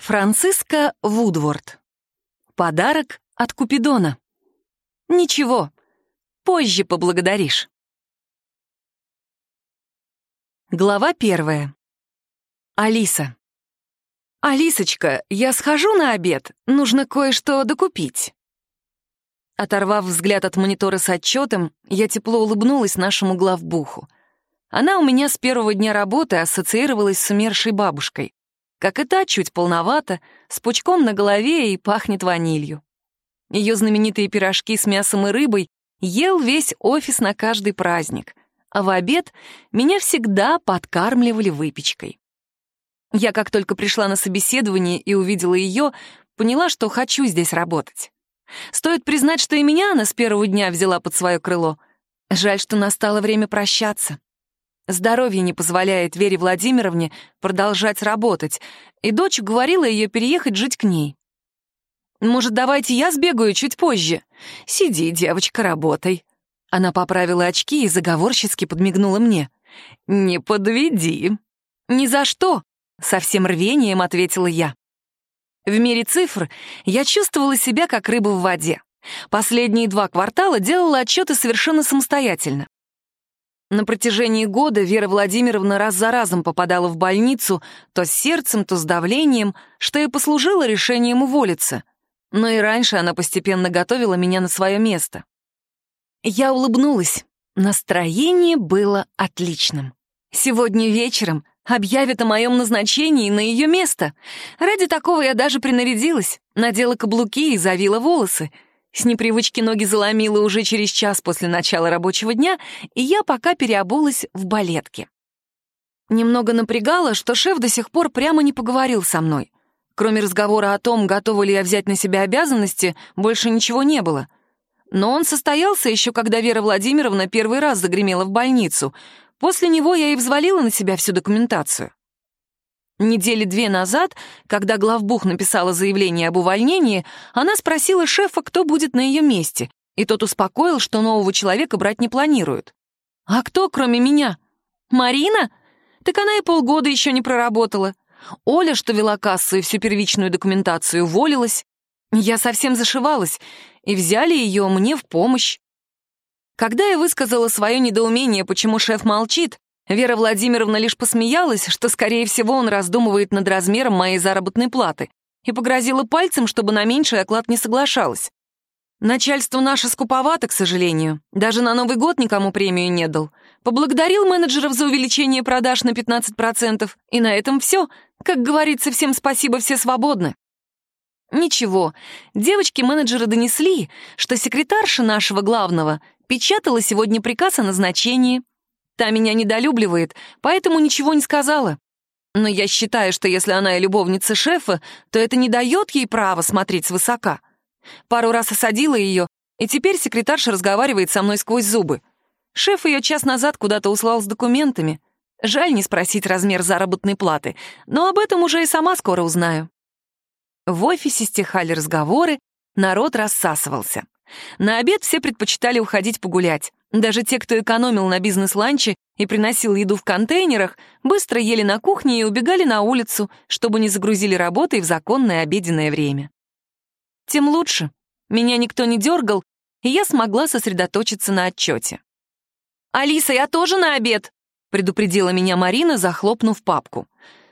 Франциска Вудворд. Подарок от Купидона. Ничего, позже поблагодаришь. Глава первая. Алиса. «Алисочка, я схожу на обед, нужно кое-что докупить». Оторвав взгляд от монитора с отчетом, я тепло улыбнулась нашему главбуху. Она у меня с первого дня работы ассоциировалась с умершей бабушкой. Как и та, чуть полновата, с пучком на голове и пахнет ванилью. Ее знаменитые пирожки с мясом и рыбой ел весь офис на каждый праздник, а в обед меня всегда подкармливали выпечкой. Я как только пришла на собеседование и увидела ее, поняла, что хочу здесь работать. Стоит признать, что и меня она с первого дня взяла под свое крыло. Жаль, что настало время прощаться. Здоровье не позволяет Вере Владимировне продолжать работать, и дочь говорила ее переехать жить к ней. «Может, давайте я сбегаю чуть позже?» «Сиди, девочка, работай». Она поправила очки и заговорчески подмигнула мне. «Не подведи». «Ни за что», — со всем рвением ответила я. В мире цифр я чувствовала себя как рыба в воде. Последние два квартала делала отчеты совершенно самостоятельно. На протяжении года Вера Владимировна раз за разом попадала в больницу то с сердцем, то с давлением, что и послужило решением уволиться. Но и раньше она постепенно готовила меня на свое место. Я улыбнулась. Настроение было отличным. Сегодня вечером объявят о моем назначении на ее место. Ради такого я даже принарядилась, надела каблуки и завила волосы — с непривычки ноги заломила уже через час после начала рабочего дня, и я пока переобулась в балетке. Немного напрягало, что шеф до сих пор прямо не поговорил со мной. Кроме разговора о том, готова ли я взять на себя обязанности, больше ничего не было. Но он состоялся еще, когда Вера Владимировна первый раз загремела в больницу. После него я и взвалила на себя всю документацию. Недели две назад, когда главбух написала заявление об увольнении, она спросила шефа, кто будет на ее месте, и тот успокоил, что нового человека брать не планируют. «А кто, кроме меня? Марина? Так она и полгода еще не проработала. Оля, что вела кассу и всю первичную документацию, уволилась. Я совсем зашивалась, и взяли ее мне в помощь. Когда я высказала свое недоумение, почему шеф молчит, Вера Владимировна лишь посмеялась, что, скорее всего, он раздумывает над размером моей заработной платы, и погрозила пальцем, чтобы на меньший оклад не соглашалась. Начальство наше скуповато, к сожалению. Даже на Новый год никому премию не дал. Поблагодарил менеджеров за увеличение продаж на 15%, и на этом все. Как говорится, всем спасибо, все свободны. Ничего, девочки-менеджеры донесли, что секретарша нашего главного печатала сегодня приказ о назначении, Та меня недолюбливает, поэтому ничего не сказала. Но я считаю, что если она и любовница шефа, то это не дает ей права смотреть свысока. Пару раз осадила ее, и теперь секретарша разговаривает со мной сквозь зубы. Шеф ее час назад куда-то услал с документами. Жаль не спросить размер заработной платы, но об этом уже и сама скоро узнаю. В офисе стихали разговоры, народ рассасывался. На обед все предпочитали уходить погулять. Даже те, кто экономил на бизнес-ланче и приносил еду в контейнерах, быстро ели на кухне и убегали на улицу, чтобы не загрузили работой в законное обеденное время. Тем лучше. Меня никто не дергал, и я смогла сосредоточиться на отчете. «Алиса, я тоже на обед!» — предупредила меня Марина, захлопнув папку.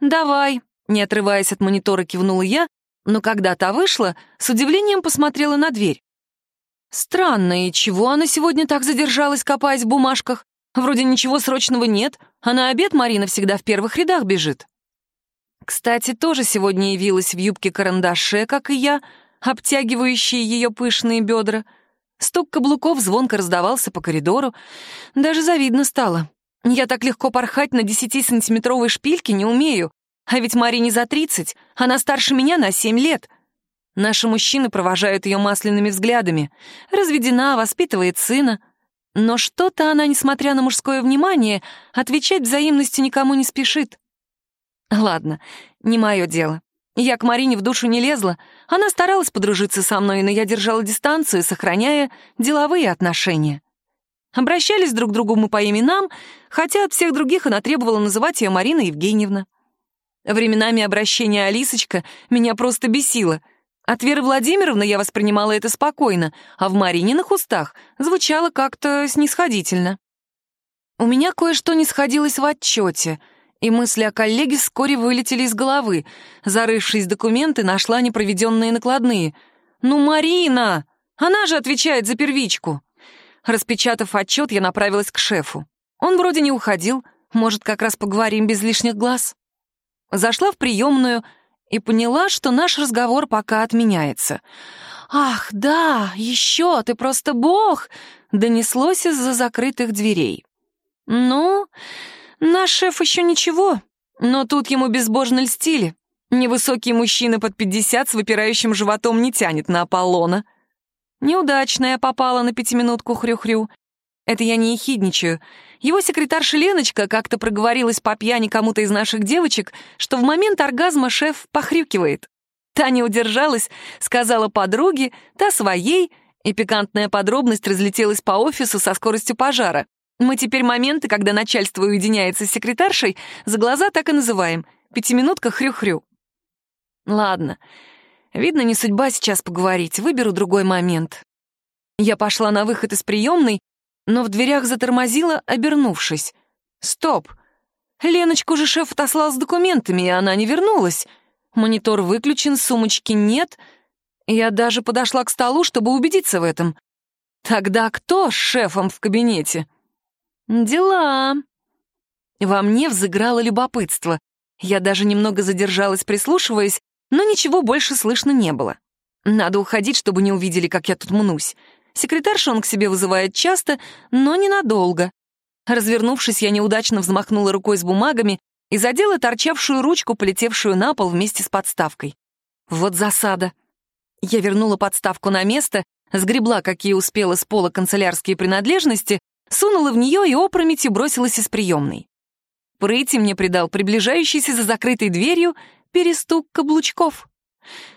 «Давай», — не отрываясь от монитора, кивнула я, но когда та вышла, с удивлением посмотрела на дверь. Странно, и чего она сегодня так задержалась, копаясь в бумажках? Вроде ничего срочного нет, а на обед Марина всегда в первых рядах бежит. Кстати, тоже сегодня явилась в юбке-карандаше, как и я, обтягивающие ее пышные бедра. Стук каблуков звонко раздавался по коридору. Даже завидно стало. Я так легко порхать на десятисантиметровой шпильке не умею. А ведь Марине за тридцать, она старше меня на семь лет — Наши мужчины провожают ее масляными взглядами. Разведена, воспитывает сына. Но что-то она, несмотря на мужское внимание, отвечать взаимностью никому не спешит. Ладно, не мое дело. Я к Марине в душу не лезла. Она старалась подружиться со мной, но я держала дистанцию, сохраняя деловые отношения. Обращались друг к другу мы по именам, хотя от всех других она требовала называть ее Марина Евгеньевна. Временами обращение Алисочка меня просто бесило. От Веры Владимировны я воспринимала это спокойно, а в Марининых устах звучало как-то снисходительно. У меня кое-что не сходилось в отчете, и мысли о коллеге вскоре вылетели из головы. Зарывшись документы, нашла непроведенные накладные. «Ну, Марина! Она же отвечает за первичку!» Распечатав отчет, я направилась к шефу. Он вроде не уходил, может, как раз поговорим без лишних глаз. Зашла в приемную и поняла, что наш разговор пока отменяется. «Ах, да, еще, ты просто бог!» — донеслось из-за закрытых дверей. «Ну, наш шеф еще ничего, но тут ему безбожно льстили. Невысокий мужчина под пятьдесят с выпирающим животом не тянет на Аполлона. Неудачная попала на пятиминутку хрю-хрю. Это я не ехидничаю. Его секретарша Леночка как-то проговорилась по пьяни кому-то из наших девочек, что в момент оргазма шеф похрюкивает. Та не удержалась, сказала подруге, та своей, и пикантная подробность разлетелась по офису со скоростью пожара. Мы теперь моменты, когда начальство уединяется с секретаршей, за глаза так и называем. Пятиминутка хрю-хрю. Ладно, видно, не судьба сейчас поговорить, выберу другой момент. Я пошла на выход из приемной, но в дверях затормозила, обернувшись. «Стоп! Леночку же шеф отослал с документами, и она не вернулась. Монитор выключен, сумочки нет. Я даже подошла к столу, чтобы убедиться в этом. Тогда кто с шефом в кабинете?» «Дела!» Во мне взыграло любопытство. Я даже немного задержалась, прислушиваясь, но ничего больше слышно не было. Надо уходить, чтобы не увидели, как я тут мнусь. Секретарша он к себе вызывает часто, но ненадолго. Развернувшись, я неудачно взмахнула рукой с бумагами и задела торчавшую ручку, полетевшую на пол вместе с подставкой. Вот засада. Я вернула подставку на место, сгребла, какие успела с пола канцелярские принадлежности, сунула в нее и опрометью бросилась из приемной. Прыти мне придал приближающийся за закрытой дверью перестук каблучков.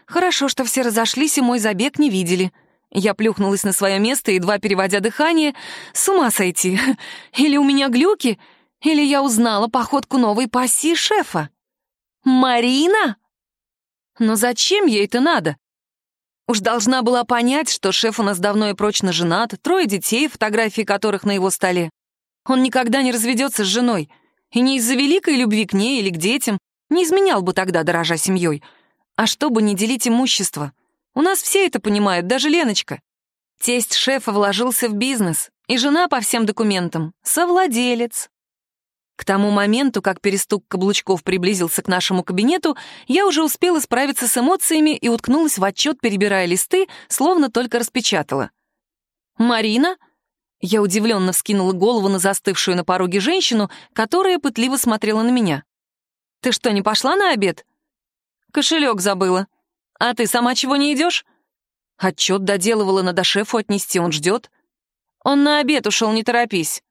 Хорошо, что все разошлись и мой забег не видели — я плюхнулась на свое место, едва переводя дыхание. С ума сойти. Или у меня глюки, или я узнала походку новой пассии шефа. Марина? Но зачем ей это надо? Уж должна была понять, что шеф у нас давно и прочно женат, трое детей, фотографии которых на его столе. Он никогда не разведется с женой. И не из-за великой любви к ней или к детям, не изменял бы тогда, дорожа семьей, а чтобы не делить имущество. У нас все это понимают, даже Леночка. Тесть шефа вложился в бизнес, и жена по всем документам — совладелец. К тому моменту, как перестук каблучков приблизился к нашему кабинету, я уже успела справиться с эмоциями и уткнулась в отчет, перебирая листы, словно только распечатала. «Марина?» Я удивленно вскинула голову на застывшую на пороге женщину, которая пытливо смотрела на меня. «Ты что, не пошла на обед?» «Кошелек забыла», «А ты сама чего не идешь?» Отчет доделывала, надо шефу отнести, он ждет. «Он на обед ушел, не торопись».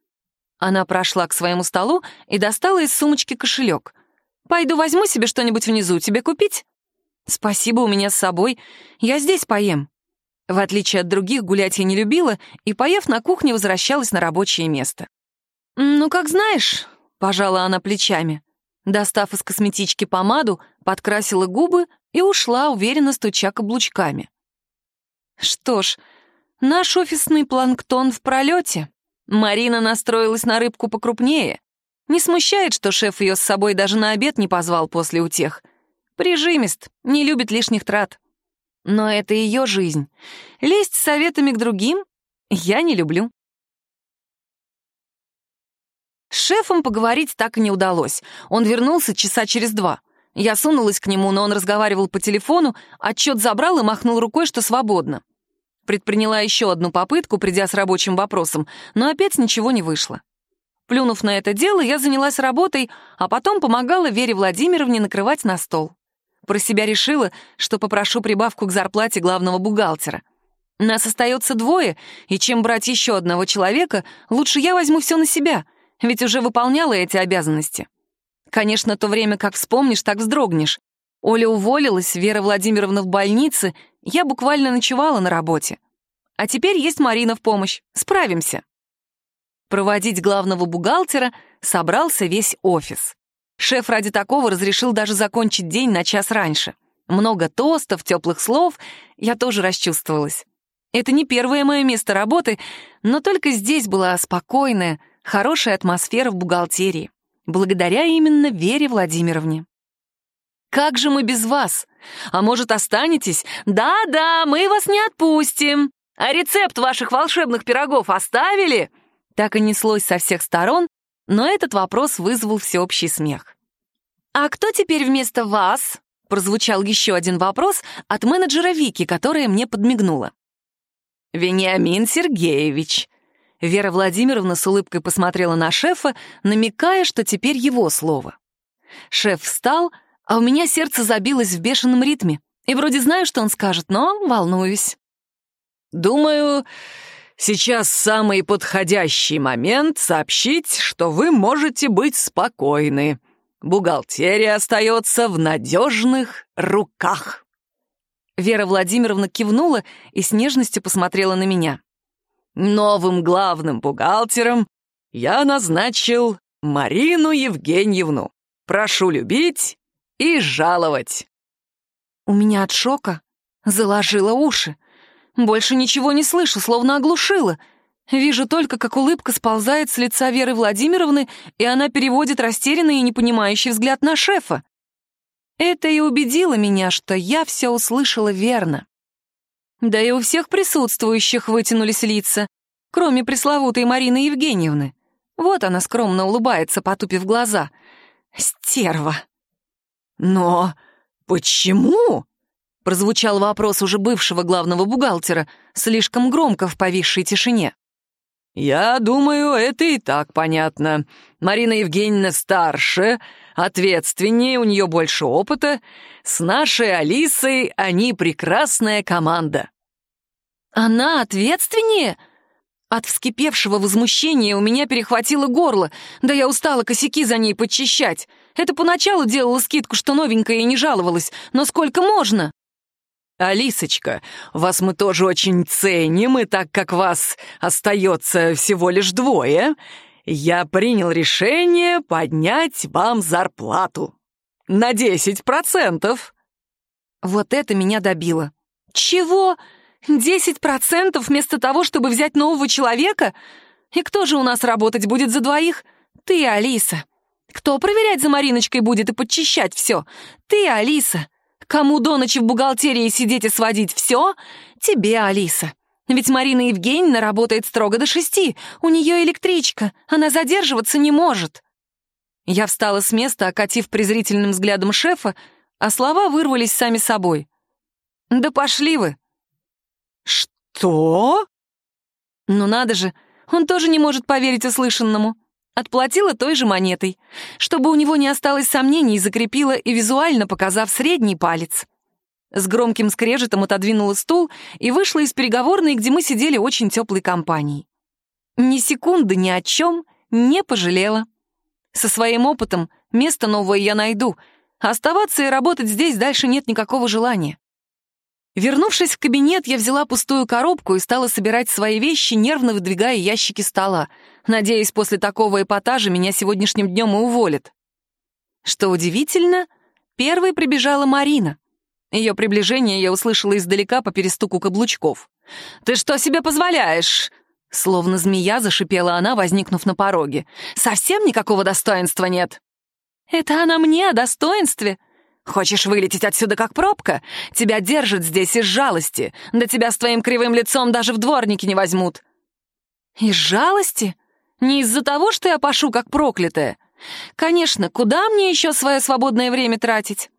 Она прошла к своему столу и достала из сумочки кошелек. «Пойду возьму себе что-нибудь внизу, тебе купить?» «Спасибо, у меня с собой. Я здесь поем». В отличие от других, гулять я не любила, и, поев на кухне, возвращалась на рабочее место. «Ну, как знаешь», — пожала она плечами. Достав из косметички помаду, подкрасила губы и ушла, уверенно стуча каблучками. Что ж, наш офисный планктон в пролете. Марина настроилась на рыбку покрупнее. Не смущает, что шеф ее с собой даже на обед не позвал после утех. Прижимист, не любит лишних трат. Но это ее жизнь. Лезть с советами к другим я не люблю. С шефом поговорить так и не удалось. Он вернулся часа через два — я сунулась к нему, но он разговаривал по телефону, отчет забрал и махнул рукой, что свободно. Предприняла еще одну попытку, придя с рабочим вопросом, но опять ничего не вышло. Плюнув на это дело, я занялась работой, а потом помогала Вере Владимировне накрывать на стол. Про себя решила, что попрошу прибавку к зарплате главного бухгалтера. Нас остается двое, и чем брать еще одного человека, лучше я возьму все на себя, ведь уже выполняла эти обязанности. Конечно, то время, как вспомнишь, так вздрогнешь. Оля уволилась, Вера Владимировна в больнице, я буквально ночевала на работе. А теперь есть Марина в помощь. Справимся. Проводить главного бухгалтера собрался весь офис. Шеф ради такого разрешил даже закончить день на час раньше. Много тостов, теплых слов. Я тоже расчувствовалась. Это не первое мое место работы, но только здесь была спокойная, хорошая атмосфера в бухгалтерии. Благодаря именно Вере Владимировне. «Как же мы без вас? А может, останетесь? Да-да, мы вас не отпустим. А рецепт ваших волшебных пирогов оставили?» Так и неслось со всех сторон, но этот вопрос вызвал всеобщий смех. «А кто теперь вместо вас?» прозвучал еще один вопрос от менеджера Вики, которая мне подмигнула. «Вениамин Сергеевич». Вера Владимировна с улыбкой посмотрела на шефа, намекая, что теперь его слово. Шеф встал, а у меня сердце забилось в бешеном ритме. И вроде знаю, что он скажет, но волнуюсь. «Думаю, сейчас самый подходящий момент сообщить, что вы можете быть спокойны», Бухгалтерия остается в надежных руках. Вера Владимировна кивнула и с нежностью посмотрела на меня. Новым главным бухгалтером я назначил Марину Евгеньевну. Прошу любить и жаловать. У меня от шока заложило уши. Больше ничего не слышу, словно оглушила — Вижу только, как улыбка сползает с лица Веры Владимировны, и она переводит растерянный и непонимающий взгляд на шефа. Это и убедило меня, что я все услышала верно. Да и у всех присутствующих вытянулись лица, кроме пресловутой Марины Евгеньевны. Вот она скромно улыбается, потупив глаза. Стерва. «Но почему?» — прозвучал вопрос уже бывшего главного бухгалтера, слишком громко в повисшей тишине. «Я думаю, это и так понятно. Марина Евгеньевна старше, ответственнее, у нее больше опыта. С нашей Алисой они прекрасная команда». «Она ответственнее?» От вскипевшего возмущения у меня перехватило горло, да я устала косяки за ней подчищать. Это поначалу делала скидку, что новенькая и не жаловалась, но сколько можно? «Алисочка, вас мы тоже очень ценим, и так как вас остается всего лишь двое, я принял решение поднять вам зарплату. На десять процентов». Вот это меня добило. «Чего? Десять процентов вместо того, чтобы взять нового человека? И кто же у нас работать будет за двоих? Ты, Алиса. Кто проверять за Мариночкой будет и подчищать все? Ты, Алиса. Кому до ночи в бухгалтерии сидеть и сводить все? Тебе, Алиса. Ведь Марина Евгеньевна работает строго до шести. У нее электричка. Она задерживаться не может. Я встала с места, окатив презрительным взглядом шефа, а слова вырвались сами собой. «Да пошли вы!» «Что?» «Ну надо же, он тоже не может поверить услышанному. Отплатила той же монетой, чтобы у него не осталось сомнений, закрепила и визуально показав средний палец. С громким скрежетом отодвинула стул и вышла из переговорной, где мы сидели очень теплой компанией. Ни секунды ни о чем не пожалела. Со своим опытом место новое я найду, оставаться и работать здесь дальше нет никакого желания. Вернувшись в кабинет, я взяла пустую коробку и стала собирать свои вещи, нервно выдвигая ящики стола. Надеюсь, после такого эпатажа меня сегодняшним днем и уволят. Что удивительно, первой прибежала Марина. Ее приближение я услышала издалека по перестуку каблучков. «Ты что себе позволяешь?» Словно змея зашипела она, возникнув на пороге. «Совсем никакого достоинства нет!» «Это она мне о достоинстве?» Хочешь вылететь отсюда как пробка? Тебя держат здесь из жалости. Да тебя с твоим кривым лицом даже в дворники не возьмут». «Из жалости? Не из-за того, что я пошу как проклятая? Конечно, куда мне еще свое свободное время тратить?»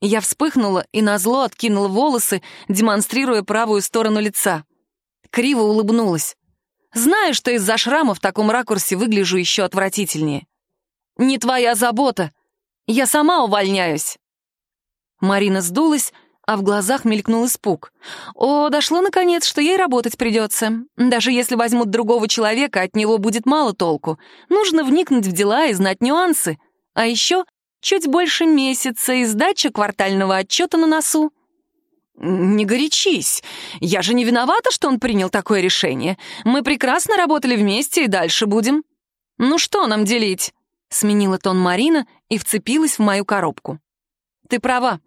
Я вспыхнула и назло откинула волосы, демонстрируя правую сторону лица. Криво улыбнулась. Знаю, что из-за шрама в таком ракурсе выгляжу еще отвратительнее. «Не твоя забота. Я сама увольняюсь». Марина сдулась, а в глазах мелькнул испуг. О, дошло наконец, что ей работать придется. Даже если возьмут другого человека, от него будет мало толку. Нужно вникнуть в дела и знать нюансы. А еще чуть больше месяца и сдача квартального отчета на носу. «Не горячись. Я же не виновата, что он принял такое решение. Мы прекрасно работали вместе и дальше будем. Ну что нам делить?» Сменила тон Марина и вцепилась в мою коробку. «Ты права.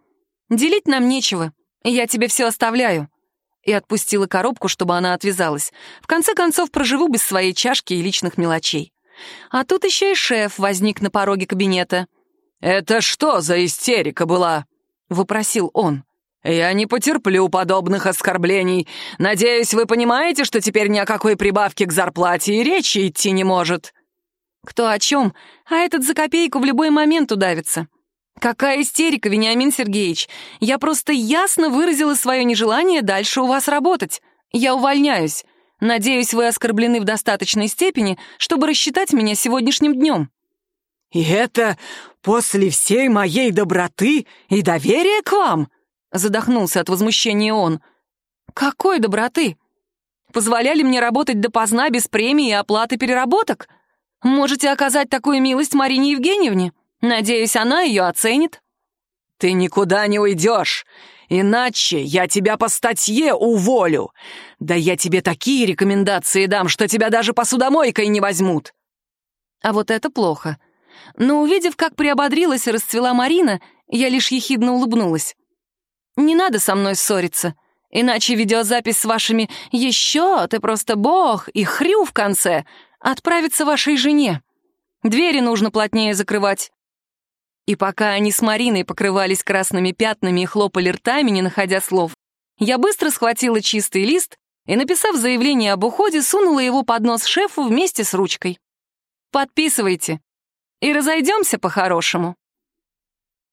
Делить нам нечего. Я тебе все оставляю». И отпустила коробку, чтобы она отвязалась. В конце концов, проживу без своей чашки и личных мелочей. А тут еще и шеф возник на пороге кабинета. «Это что за истерика была?» — вопросил он. «Я не потерплю подобных оскорблений. Надеюсь, вы понимаете, что теперь ни о какой прибавке к зарплате и речи идти не может». «Кто о чем? А этот за копейку в любой момент удавится. Какая истерика, Вениамин Сергеевич. Я просто ясно выразила свое нежелание дальше у вас работать. Я увольняюсь. Надеюсь, вы оскорблены в достаточной степени, чтобы рассчитать меня сегодняшним днем». «И это после всей моей доброты и доверия к вам?» Задохнулся от возмущения он. «Какой доброты? Позволяли мне работать допоздна без премии и оплаты переработок? Можете оказать такую милость Марине Евгеньевне? Надеюсь, она ее оценит». «Ты никуда не уйдешь, иначе я тебя по статье уволю. Да я тебе такие рекомендации дам, что тебя даже посудомойкой не возьмут». А вот это плохо. Но увидев, как приободрилась и расцвела Марина, я лишь ехидно улыбнулась. «Не надо со мной ссориться, иначе видеозапись с вашими «еще, ты просто бог» и «хрю» в конце отправится вашей жене. Двери нужно плотнее закрывать. И пока они с Мариной покрывались красными пятнами и хлопали ртами, не находя слов, я быстро схватила чистый лист и, написав заявление об уходе, сунула его под нос шефу вместе с ручкой. «Подписывайте. И разойдемся по-хорошему».